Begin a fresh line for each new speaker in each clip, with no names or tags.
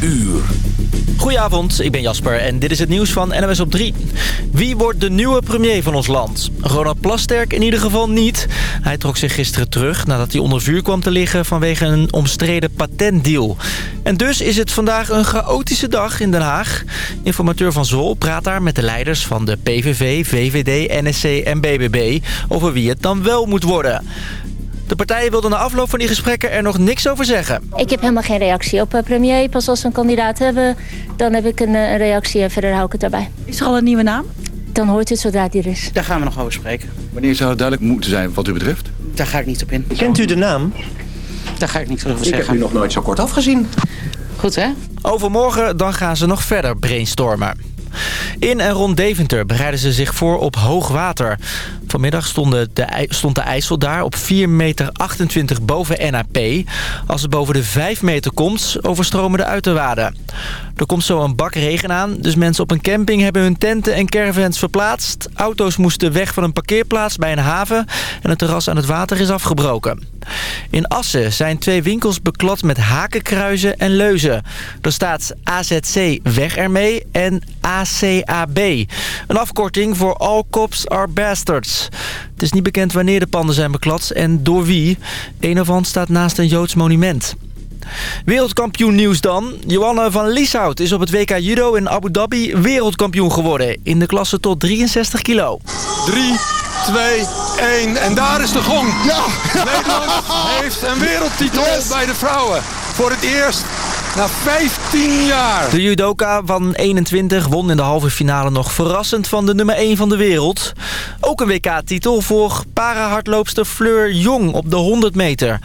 uur.
Goedenavond, ik ben Jasper en dit is het nieuws van NMS op 3. Wie wordt de nieuwe premier van ons land? Ronald Plasterk in ieder geval niet. Hij trok zich gisteren terug nadat hij onder vuur kwam te liggen vanwege een omstreden patentdeal. En dus is het vandaag een chaotische dag in Den Haag. Informateur van Zwol praat daar met de leiders van de PVV, VVD, NSC en BBB over wie het dan wel moet worden. De partijen wilden na afloop van die gesprekken er nog niks over zeggen.
Ik heb helemaal geen reactie op eh, premier. Pas als we een kandidaat hebben, dan heb ik een, eh, een reactie en verder hou ik het daarbij.
Is er al een nieuwe naam?
Dan hoort het zodra die er is.
Daar gaan we nog over spreken.
Wanneer zou het duidelijk moeten zijn wat u betreft?
Daar ga ik niet op in.
Kent u de naam?
Daar ga ik niet over
Ik
zeggen.
heb u nog nooit zo kort afgezien.
Goed hè?
Overmorgen dan gaan ze nog verder brainstormen. In en rond Deventer bereiden ze zich voor op hoog water. Vanmiddag stonden de, stond de IJssel daar op 4,28 meter boven NAP. Als het boven de 5 meter komt, overstromen de uiterwaarden. Er komt zo een bak regen aan, dus mensen op een camping hebben hun tenten en caravans verplaatst. Auto's moesten weg van een parkeerplaats bij een haven en het terras aan het water is afgebroken. In Assen zijn twee winkels beklad met hakenkruizen en leuzen. Er staat AZC weg ermee en ACAB. Een afkorting voor All Cops Are Bastards. Het is niet bekend wanneer de panden zijn beklad en door wie. Een ervan staat naast een Joods monument. Wereldkampioen nieuws dan. Johanne van Lieshout is op het WK Judo in Abu Dhabi wereldkampioen geworden. In de klasse tot 63 kilo.
3, 2, 1 en daar is de gong. Nederland heeft een wereldtitel bij de vrouwen. Voor het eerst na 15 jaar.
De judoka van 21 won in de halve finale nog verrassend van de nummer 1 van de wereld. Ook een WK-titel voor para-hardloopster Fleur Jong op de 100 meter.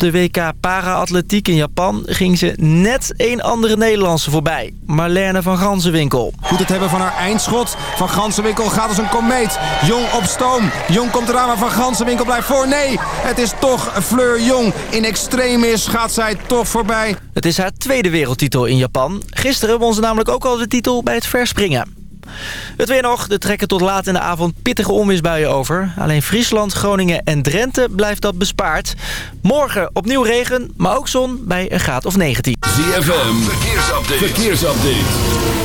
Op de WK para-atletiek in Japan ging ze net één andere Nederlandse voorbij. Marlene van Ganzenwinkel.
Goed het hebben van haar eindschot. Van Gansenwinkel gaat als een komeet. Jong op stoom. Jong komt eraan, maar Van Gansenwinkel blijft voor. Nee, het is toch Fleur Jong. In extremis gaat zij toch voorbij.
Het is haar tweede wereldtitel in Japan. Gisteren won ze namelijk ook al de titel bij het verspringen. Het weer nog. Er trekken tot laat in de avond pittige onweersbuien over. Alleen Friesland, Groningen en Drenthe blijft dat bespaard. Morgen opnieuw regen, maar ook zon bij een graad of 19.
ZFM, verkeersupdate. verkeersupdate.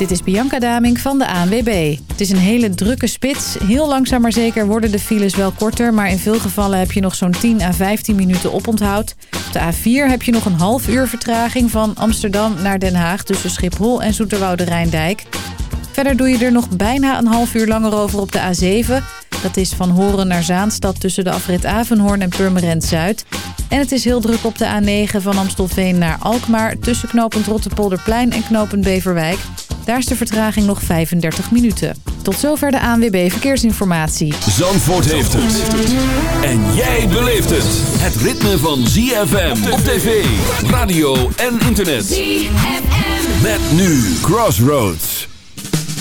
Dit is Bianca Daming van de ANWB. Het is een hele drukke spits. Heel langzaam maar zeker worden de files wel korter... maar in veel gevallen heb je nog zo'n 10 à 15 minuten oponthoud. Op de A4 heb je nog een half uur vertraging van Amsterdam naar Den Haag... tussen Schiphol en Zoeterwoude Rijndijk. Verder doe je er nog bijna een half uur langer over op de A7. Dat is van Horen naar Zaanstad tussen de afrit Avenhoorn en Purmerend Zuid. En het is heel druk op de A9 van Amstelveen naar Alkmaar... tussen knooppunt Rotterpolderplein en knooppunt Beverwijk. Daar is de vertraging nog 35 minuten. Tot zover de ANWB Verkeersinformatie.
Zandvoort heeft het. En jij beleeft het. Het ritme van ZFM op tv, radio en internet. ZFM. Met nu Crossroads.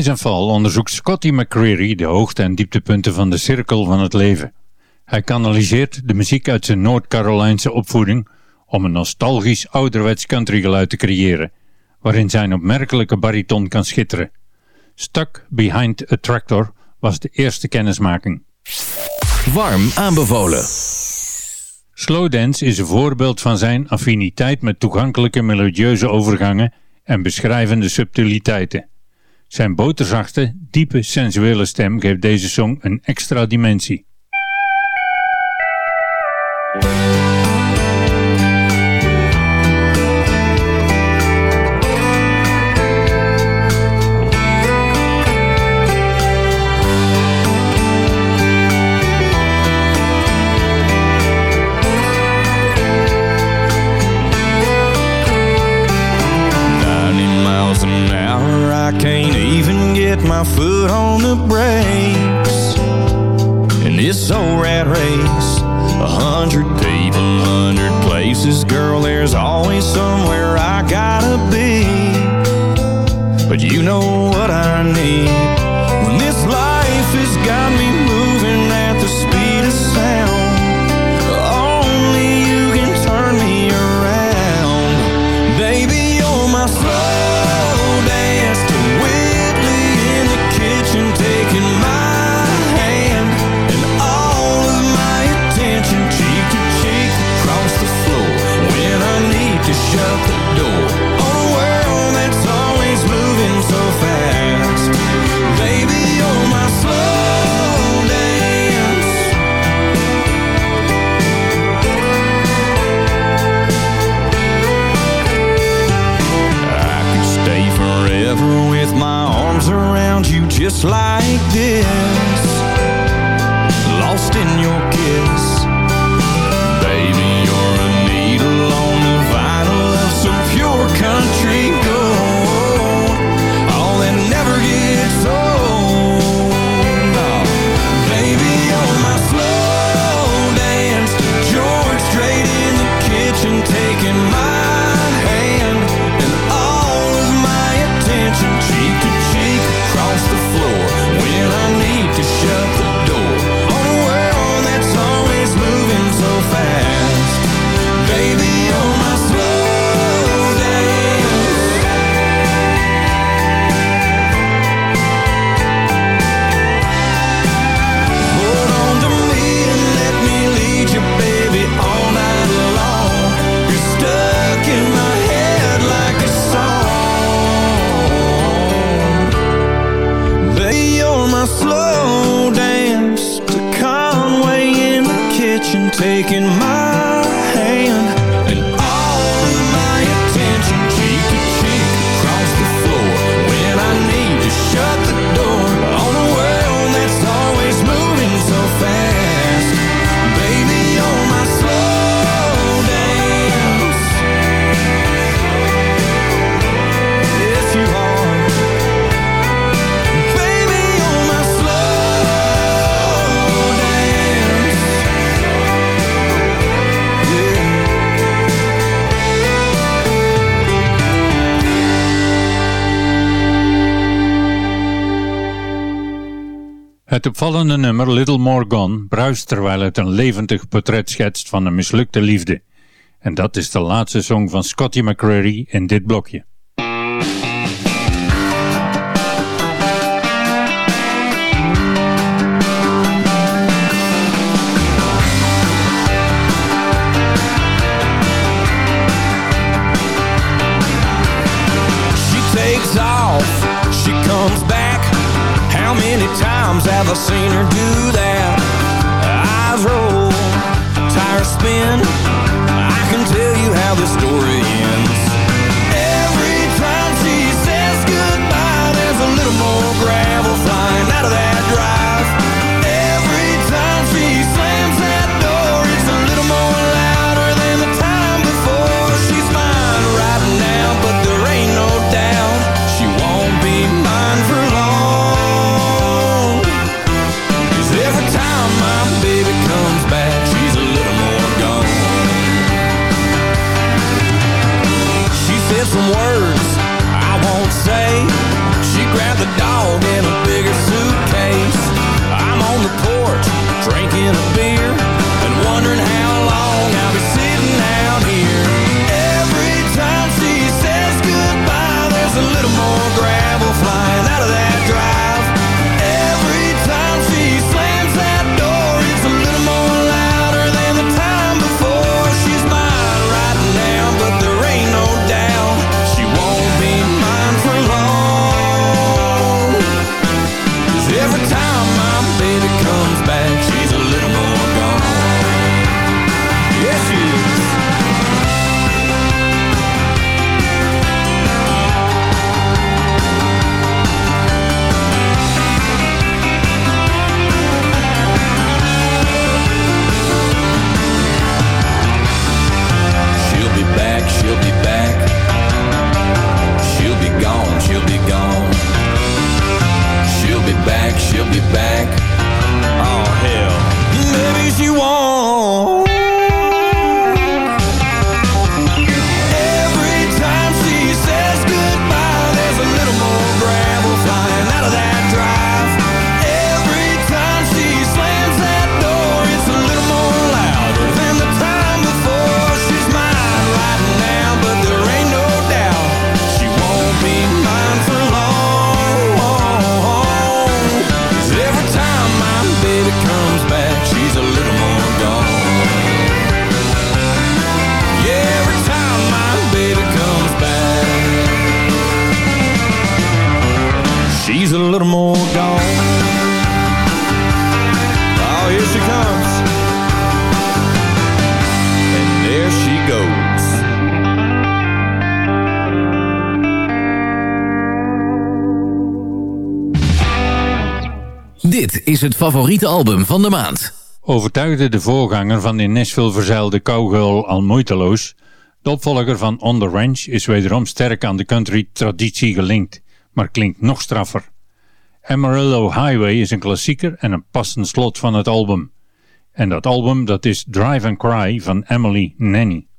In zijn Fall onderzoekt Scotty McCreary de hoogte- en dieptepunten van de cirkel van het leven. Hij kanaliseert de muziek uit zijn Noord-Carolijnse opvoeding om een nostalgisch ouderwets countrygeluid te creëren, waarin zijn opmerkelijke bariton kan schitteren. Stuck Behind a Tractor was de eerste kennismaking.
Warm aanbevolen.
Slow dance is een voorbeeld van zijn affiniteit met toegankelijke melodieuze overgangen en beschrijvende subtiliteiten. Zijn boterzachte, diepe, sensuele stem geeft deze song een extra dimensie.
You know
opvallende nummer Little More Gone bruist terwijl het een levendig portret schetst van een mislukte liefde. En dat is de laatste song van Scotty McCreery in dit blokje.
is
het favoriete album van de maand.
Overtuigde de voorganger van in Nashville verzeilde Cowgirl al moeiteloos... de opvolger van On The Ranch is wederom sterk aan de country-traditie gelinkt... maar klinkt nog straffer. Amarillo Highway is een klassieker en een passend slot van het album. En dat album dat is Drive and Cry van Emily Nanny.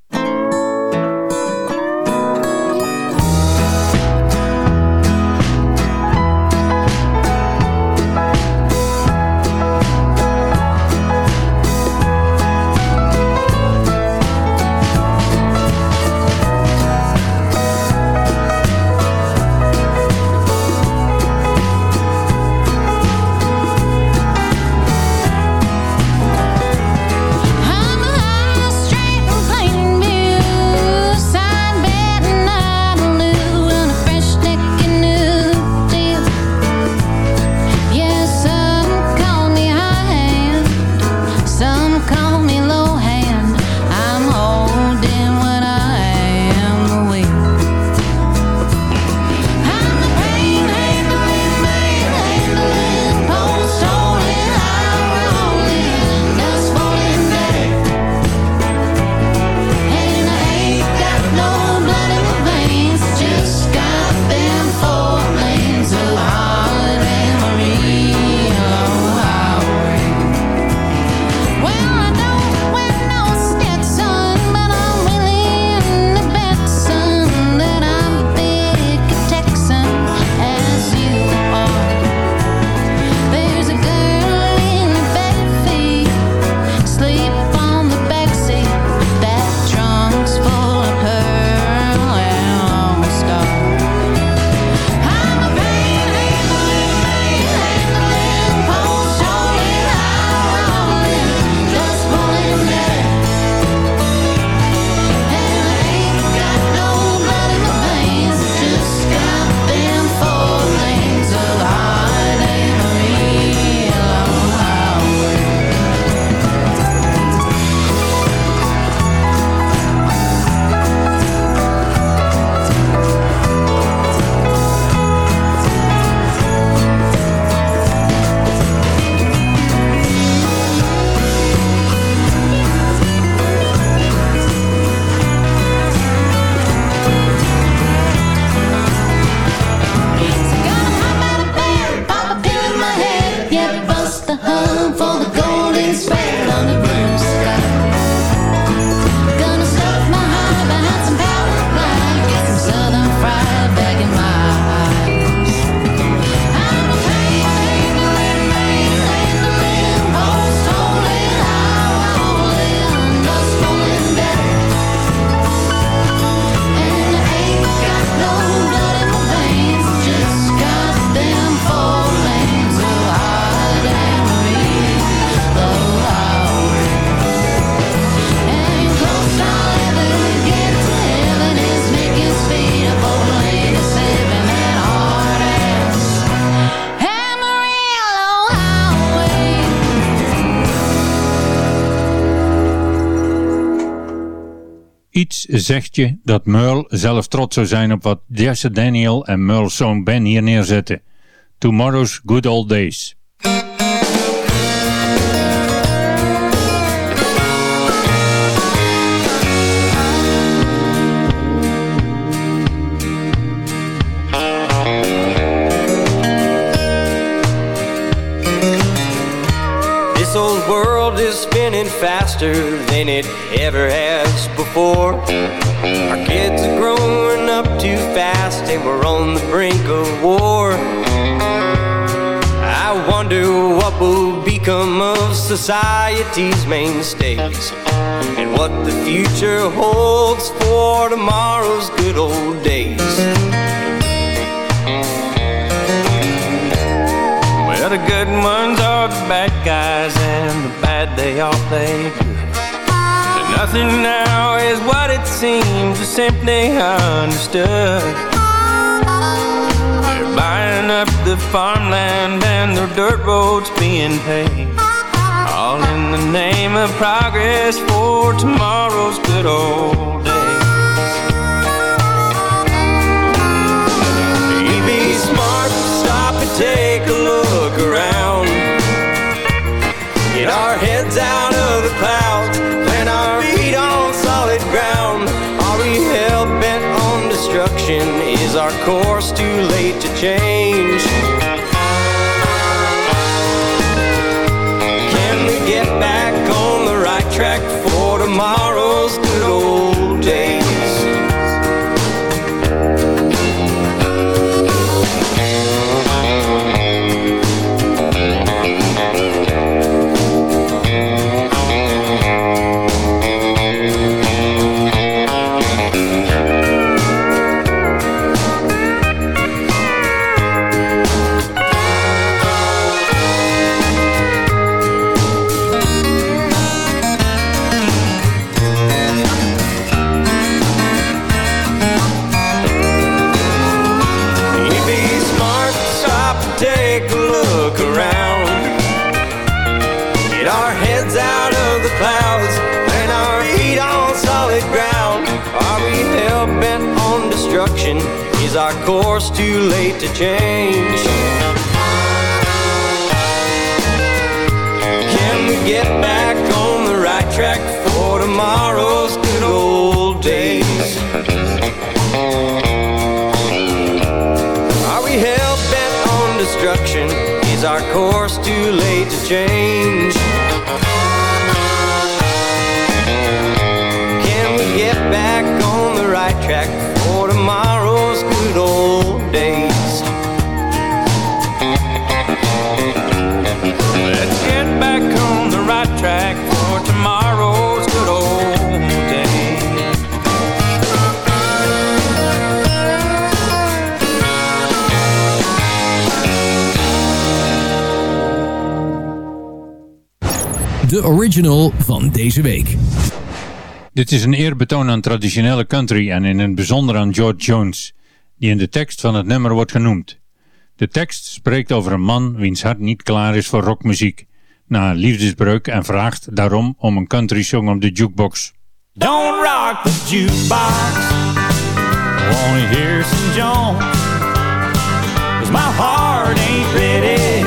Zegt je dat Merle zelf trots zou zijn op wat Jesse Daniel en Merle's zoon Ben hier neerzetten. Tomorrow's Good Old Days.
Spinning faster than it ever has before. Our kids are growing up too fast and we're on the brink of war. I wonder what will become of society's mainstays and what the future holds for tomorrow's good old days. The good ones are the bad guys, and the bad they all they good. And nothing now is what it seems, or simply understood. They're buying up the farmland and the dirt roads being paved. All in the name of progress for tomorrow's good old our heads out of the clouds, plant our feet on solid ground. Are we hell bent on destruction? Is our course too late to change? Course too late to change? Can we get back on the right track for tomorrow's good old days? Are we hell bent on destruction? Is our course too late to change? Can we get back on the right track
De original van deze week.
Dit is een eerbetoon aan traditionele country en in het bijzonder aan George Jones, die in de tekst van het nummer wordt genoemd. De tekst spreekt over een man wiens hart niet klaar is voor rockmuziek, na een liefdesbreuk en vraagt daarom om een country song op de jukebox.
Don't rock the jukebox. Wanna hear some Jones? Cause my heart ain't ready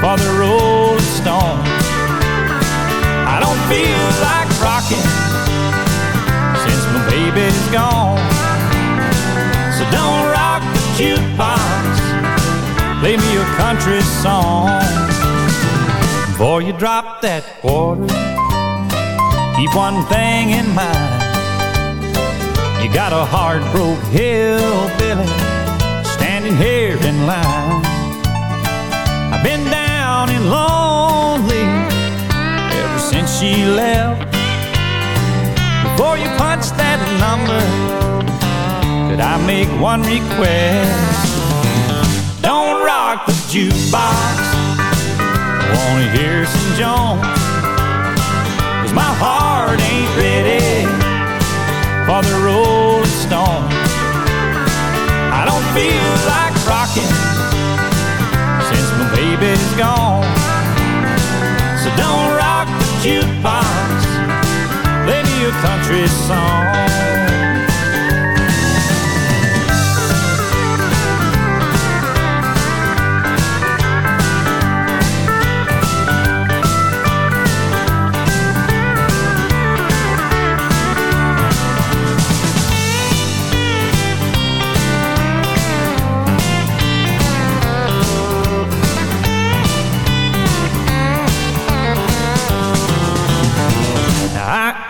for the Rolling Stones. Feel like rocking since my baby's gone. So don't rock the jukebox. Play me a country song. Before you drop that quarter, keep one thing in mind. You got a hard broke hillbilly standing here in line. I've been down in since she left. Before you punch that number, could I make one request? Don't rock the jukebox. I wanna hear some Jones. Cause my heart ain't ready for the Rolling Stones. I don't feel like rocking since my baby's gone. So don't jukebox. Play me a country song.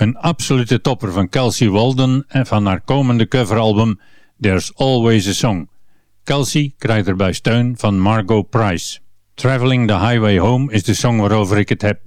Een absolute topper van Kelsey Walden en van haar komende coveralbum There's Always a Song. Kelsey krijgt erbij steun van Margot Price. Traveling the Highway Home is de song waarover ik het heb.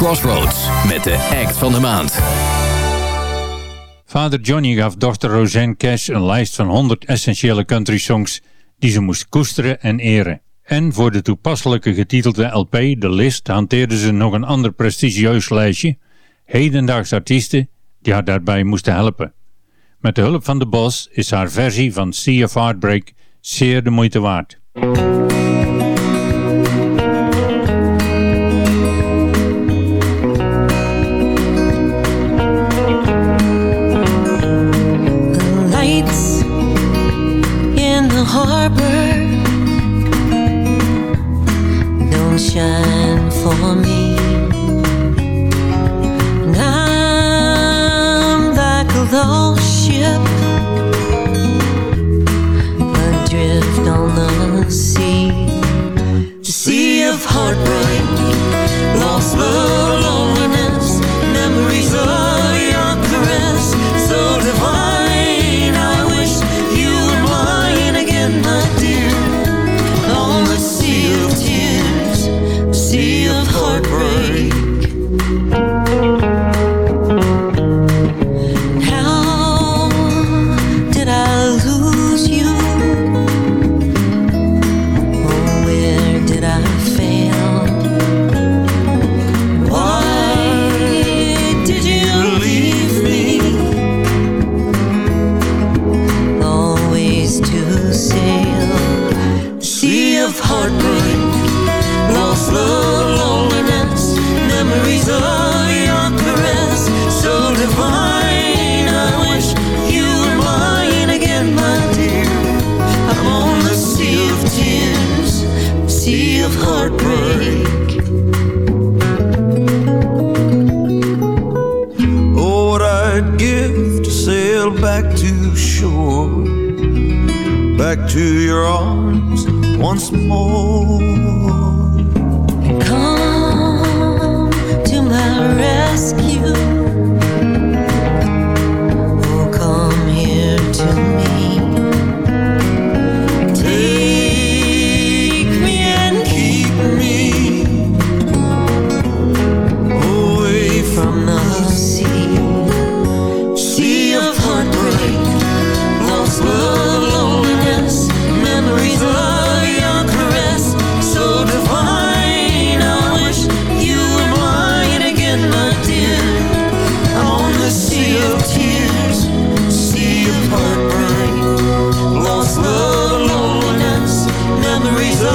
Crossroads met de act van de maand.
Vader Johnny gaf dochter Roseanne Cash een lijst van 100 essentiële country songs die ze moest koesteren en eren.
En voor de toepasselijke getitelde LP, De List, hanteerden ze nog een ander prestigieus lijstje, hedendaags artiesten die haar daarbij moesten helpen. Met de hulp van de Boss is haar versie van Sea of Heartbreak zeer de moeite waard.
courtroom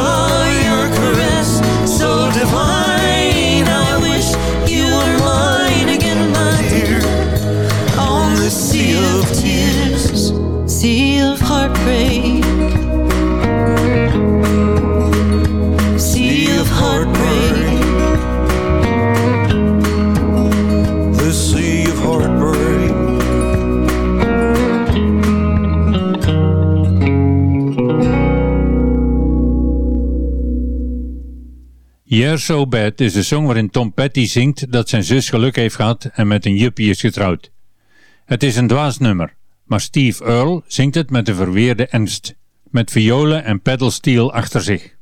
나 So
Bad is de song waarin Tom Petty zingt dat zijn zus geluk heeft gehad en met een juppie is getrouwd. Het is een dwaas nummer, maar Steve Earle zingt het met een verweerde ernst, met violen en pedalsteel achter zich.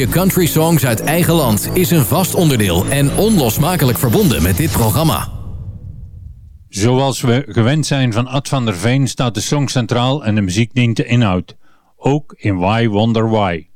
Je Country Songs uit eigen land is een vast onderdeel en onlosmakelijk verbonden met dit programma.
Zoals we gewend zijn van Ad van der Veen staat de song centraal en de muziek dient de inhoud. Ook in Why Wonder Why.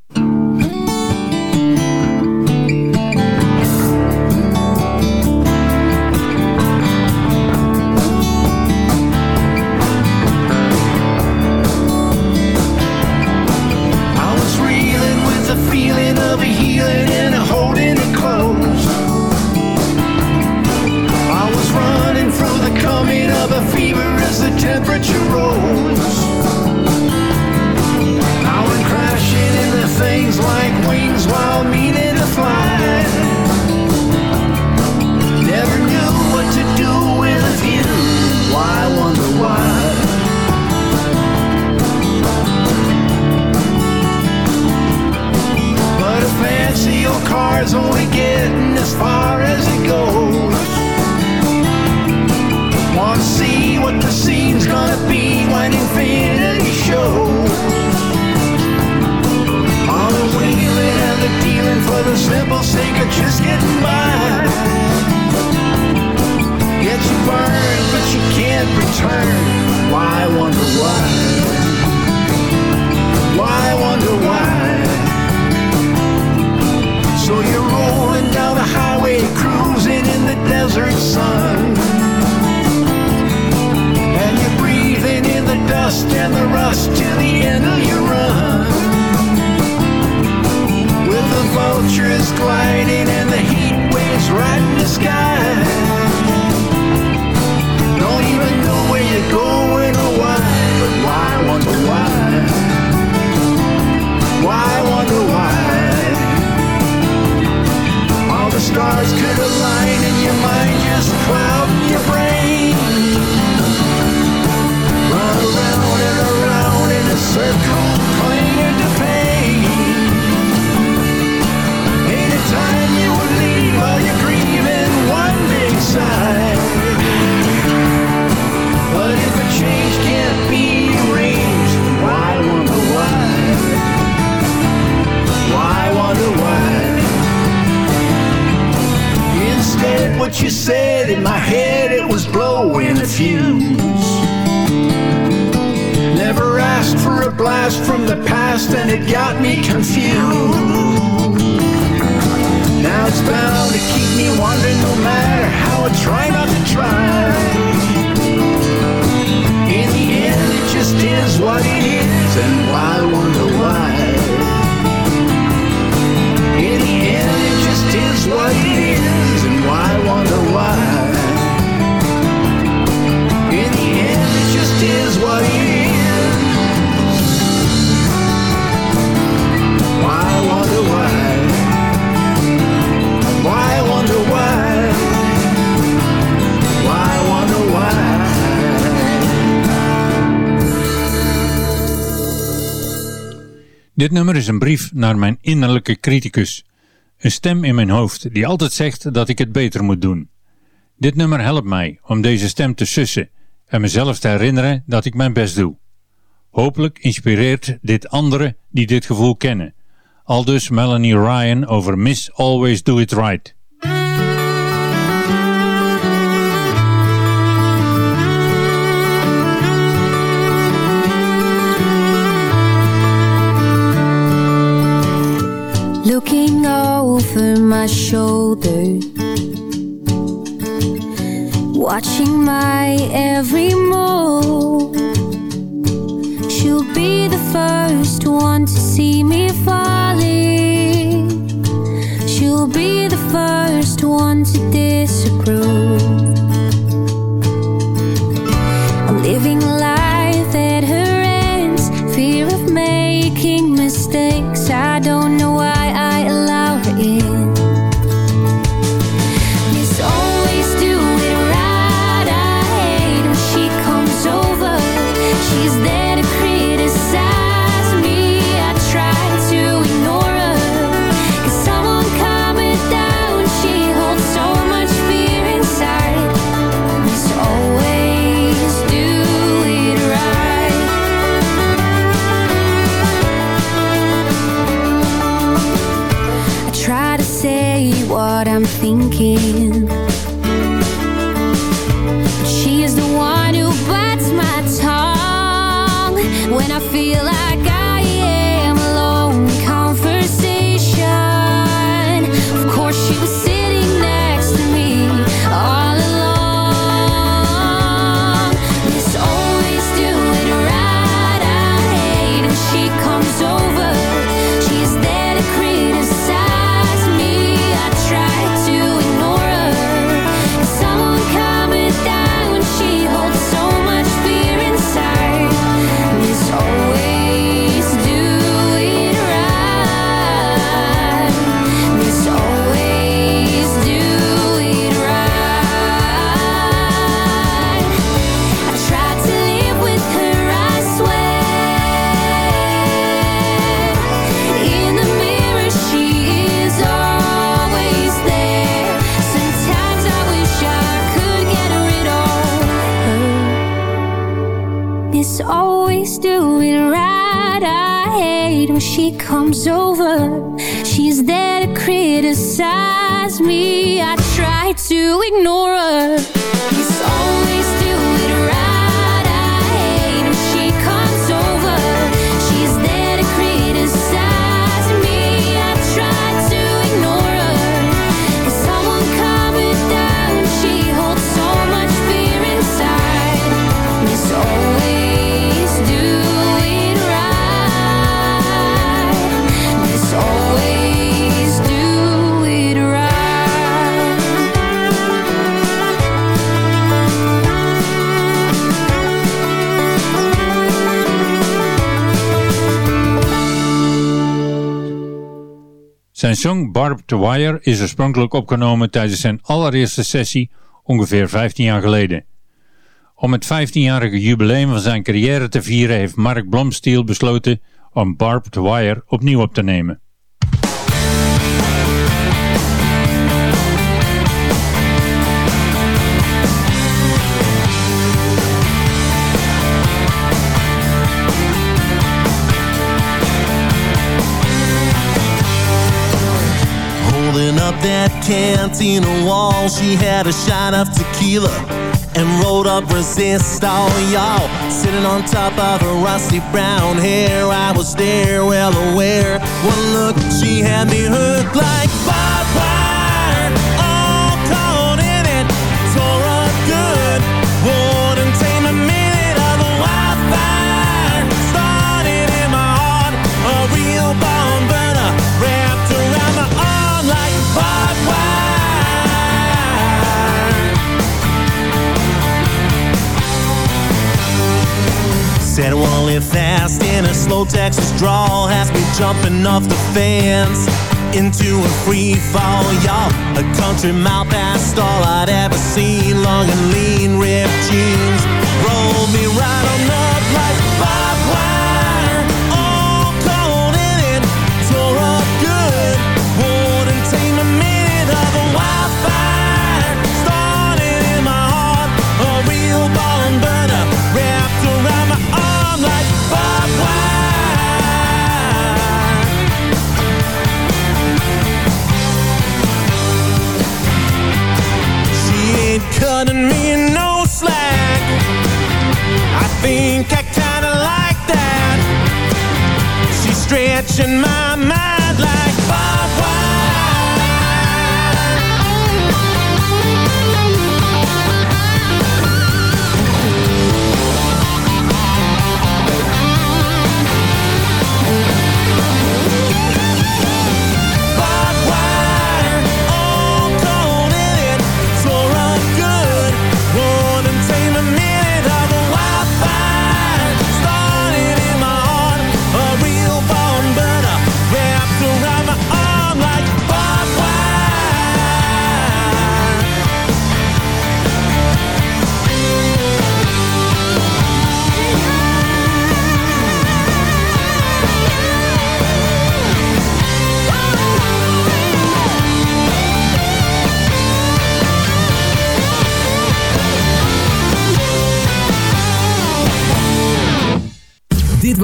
Dit nummer is een brief naar mijn innerlijke criticus. Een stem in mijn hoofd die altijd zegt dat ik het beter moet doen. Dit nummer helpt mij om deze stem te sussen en mezelf te herinneren dat ik mijn best doe. Hopelijk inspireert dit anderen die dit gevoel kennen. Aldus Melanie Ryan over Miss Always Do It Right.
Comes over. She's there to criticize me. I try to ignore
Zijn song Barbed Wire is oorspronkelijk opgenomen tijdens zijn allereerste sessie ongeveer 15 jaar geleden. Om het 15-jarige jubileum van zijn carrière te vieren heeft Mark Blomstiel besloten om Barbed Wire opnieuw op te nemen.
That cantina wall, she had a shot of tequila and rolled up resist all y'all. Sitting on top of her rusty brown hair, I was there, well aware. One look, she had me hooked like barbed Said we'll live fast in a slow Texas drawl Has me jumping off the fence Into a free fall, y'all. A country mile past all I'd ever seen. Long and lean, ripped jeans. Rolled me right on up like wire catching my mind.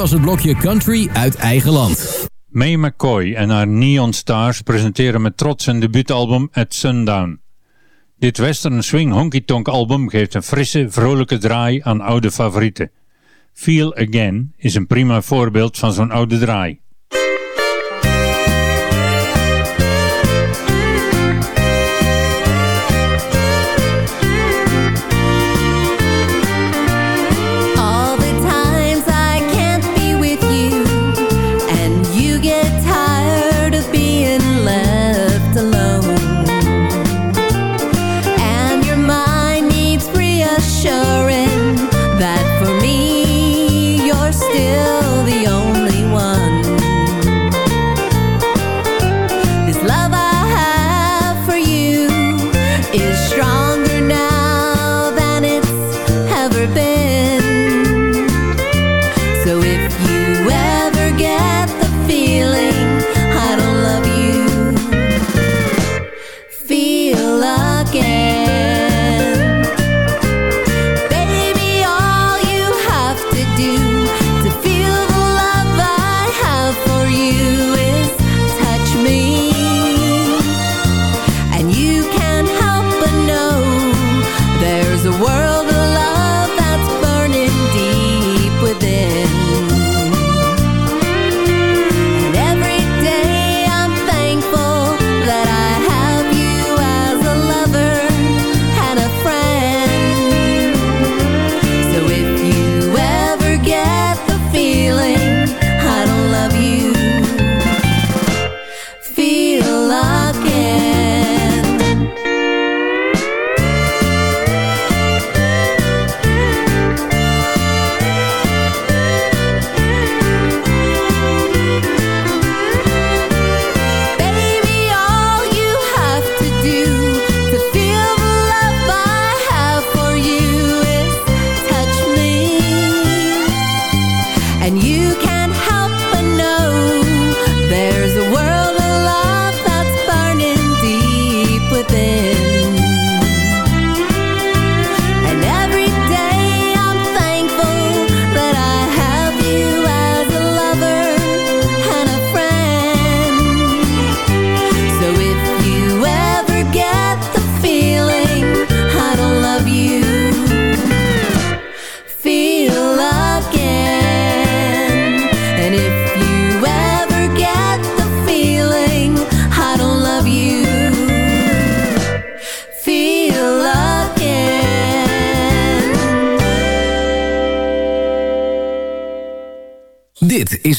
Was het blokje Country uit eigen land.
Mae McCoy en haar Neon Stars presenteren met trots een debuutalbum At Sundown. Dit western swing honky tonk album geeft een frisse, vrolijke draai aan oude favorieten. Feel Again is een prima voorbeeld van zo'n oude draai.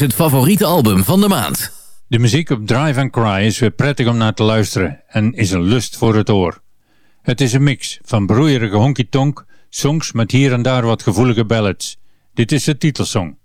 Het favoriete album van de maand.
De muziek op Drive and Cry is weer prettig om naar te luisteren en is een lust voor het oor. Het is een mix van broeierige honky-tonk, songs met hier en daar wat gevoelige ballads. Dit is de titelsong.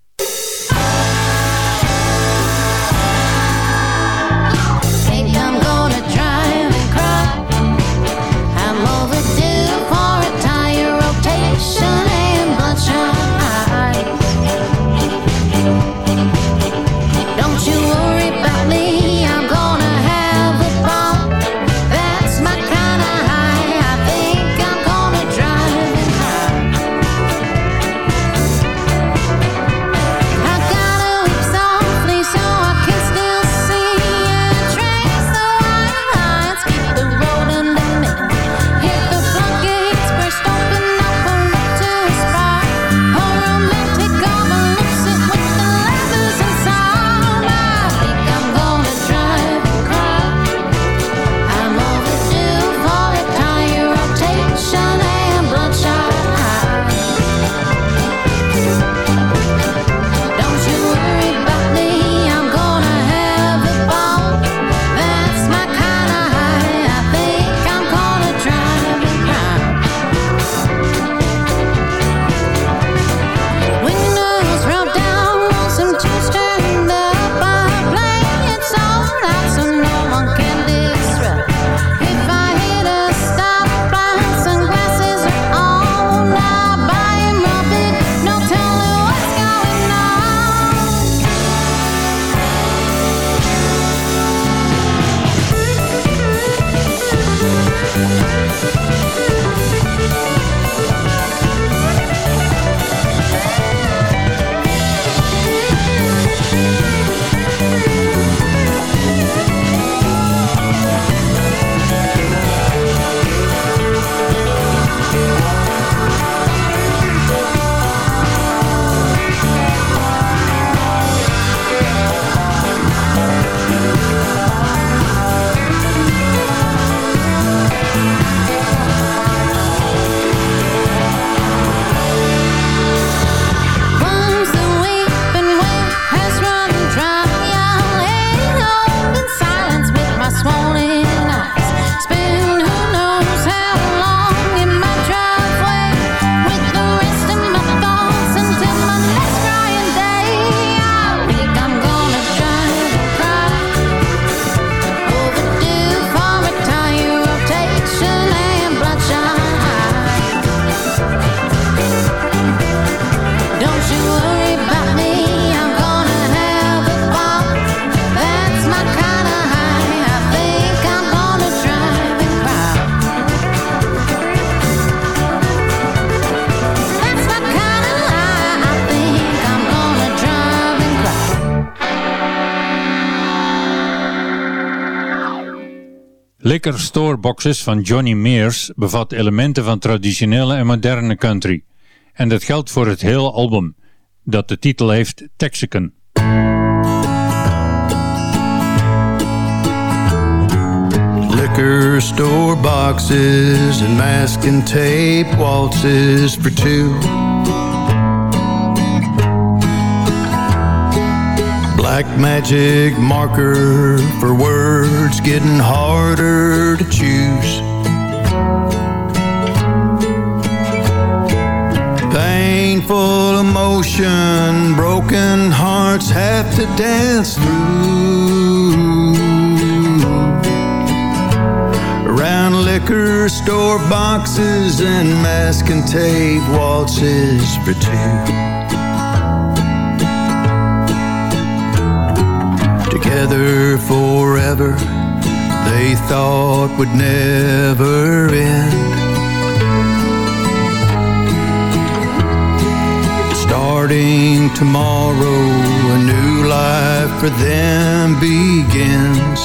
Store Boxes van Johnny Mears bevat elementen van traditionele en moderne country. En dat geldt voor het hele album, dat de titel heeft Texican.
Liquor store boxes and masking tape waltzes for two. Black magic marker for words getting harder to choose. Painful emotion, broken hearts have to dance through around liquor store boxes and mask and tape waltzes for two. Together forever, they thought would never end. Starting tomorrow, a new life for them begins.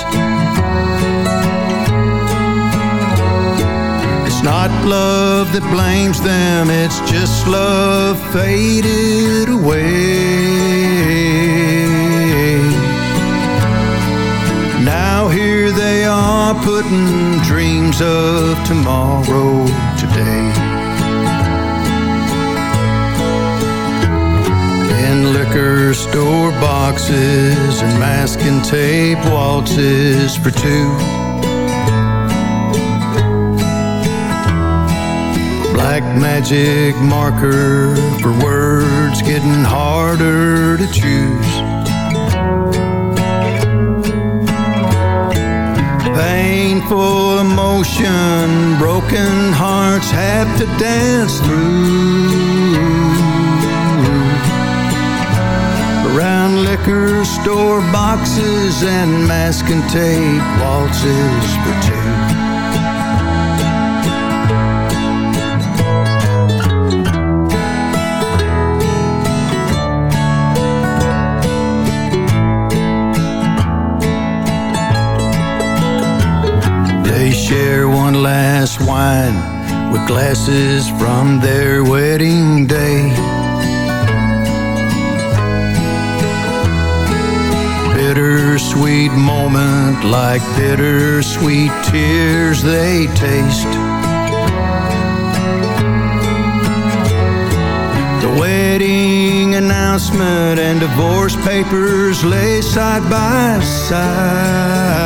It's not love that blames them, it's just love faded away. They are putting dreams of tomorrow today. In liquor store boxes and masking tape waltzes for two. Black magic marker for words getting harder to choose. Painful emotion, broken hearts have to dance through. Around liquor store boxes and masking tape waltzes for two. Share one last wine with glasses from their wedding day. Bittersweet moment like bittersweet tears they taste. The wedding announcement and divorce papers lay side by side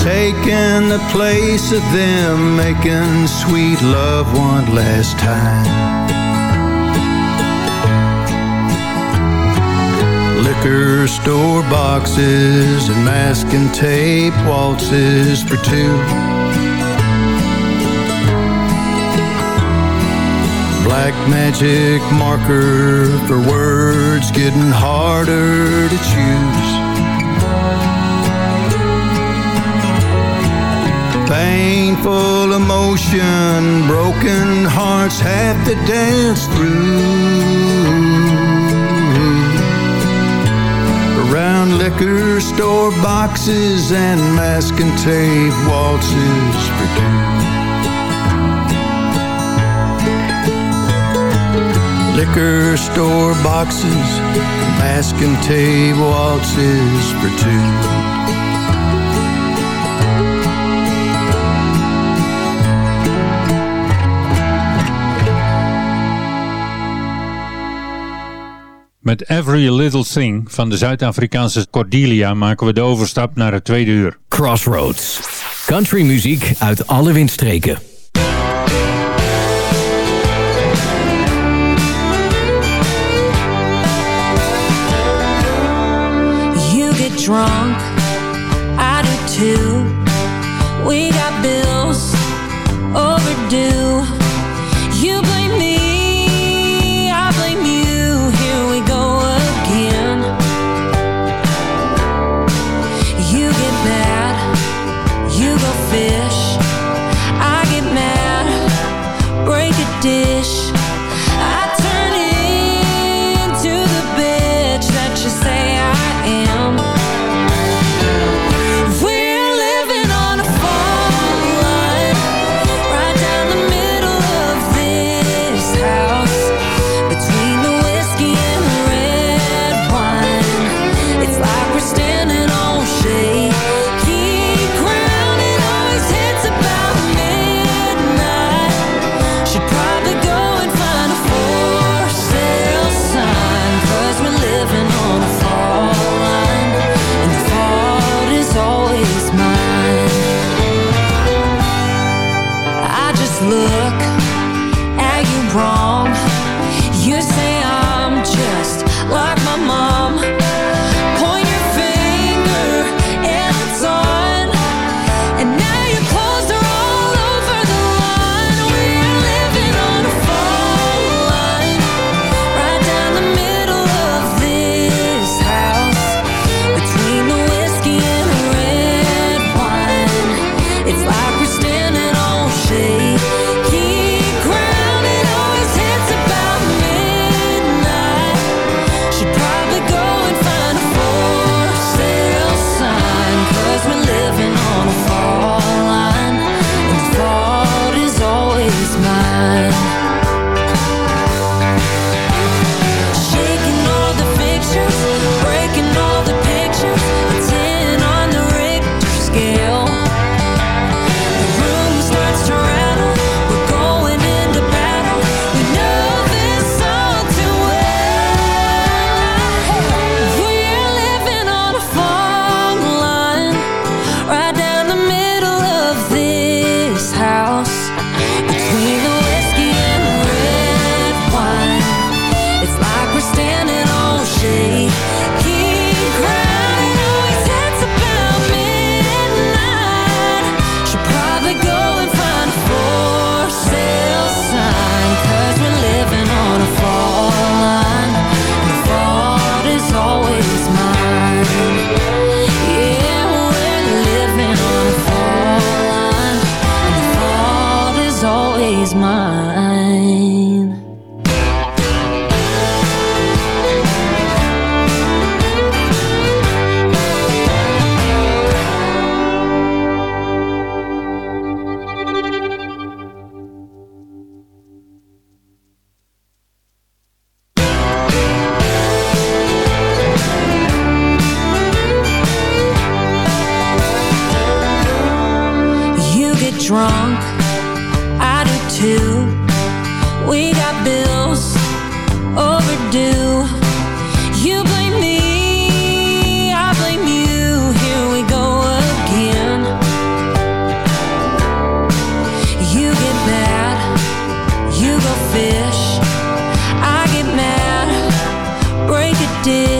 taking the place of them making sweet love one last time. Liquor store boxes and masking tape waltzes for two. Black magic marker for words getting harder to choose. Painful emotion, broken hearts have to dance through. Around liquor store boxes and masking tape waltzes for two. Liquor store boxes, masking tape waltzes for two.
Met Every Little Thing van de Zuid-Afrikaanse Cordelia maken we de overstap naar het tweede uur.
Crossroads. Country muziek uit alle windstreken.
You get drunk,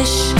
fish